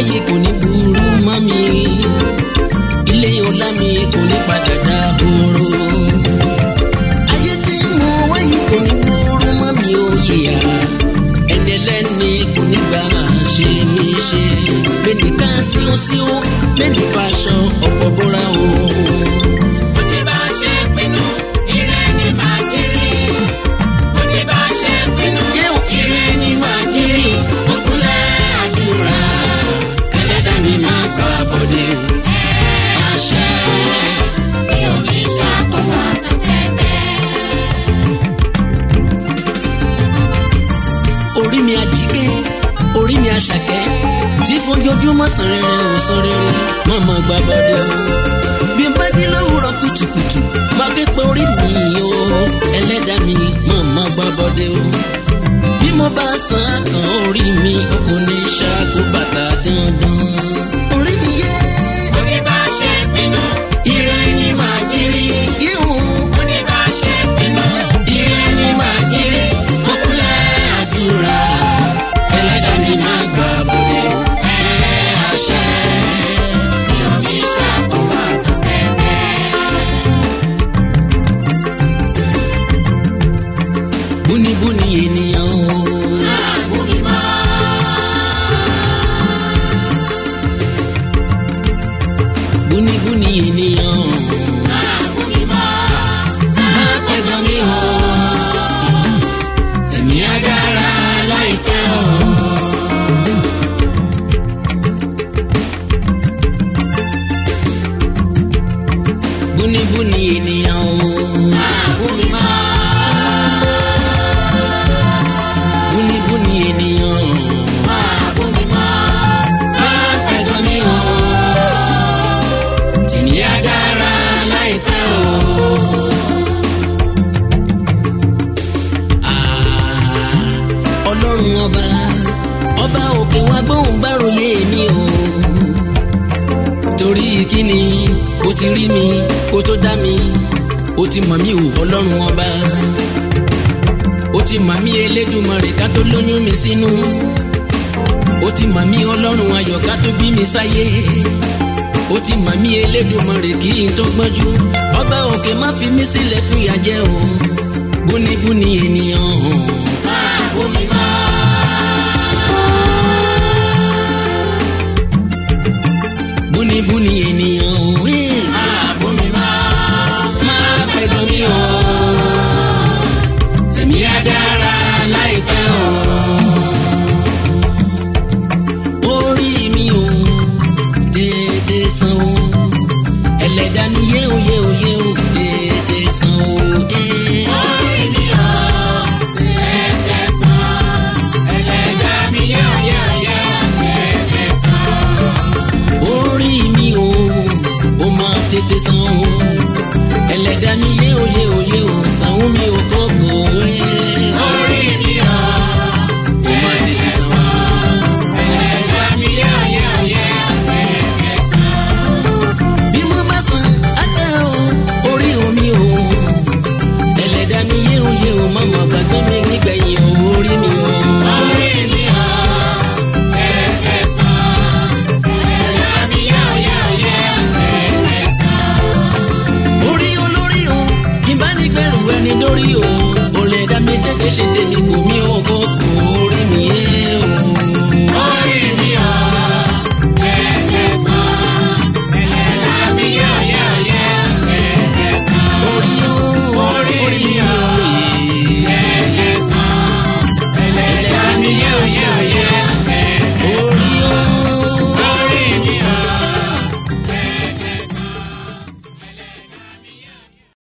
Y òde o. àṣẹ mi ò ní sábà tán pẹ́pẹ́. orí mi àjíkẹ́ orí mi àṣàkẹ́ tí fojoojúmọ́ sàn rere ò sàn rere máa ma gba bọ́dẹ o. bí n bá dé lówùrọ̀ kùtùkùtù máa ké pe orí mi o ẹlẹ́dàá mi máa ma gba bọ́dẹ o bí mo bá san kan orí mi kò ní ṣáàtú bàtà dandan. Buni buni ini kí ni o ti rí mi o tó dá mi o ti mọ̀ mí o ọlọ́run ọba o ti mọ̀ mí elédùmarè ká tó lóyún mi sínú o ti mọ̀ mí ọlọ́run ayọ̀ ká tó bí mi sáyé ó ti mọ̀ mí elédùnmọ̀rè kí n tó gbọ́njú ọba òkè má fi mí sílẹ̀ fún ìyà o búnibúni ènìyàn hàn. ¡Gracias!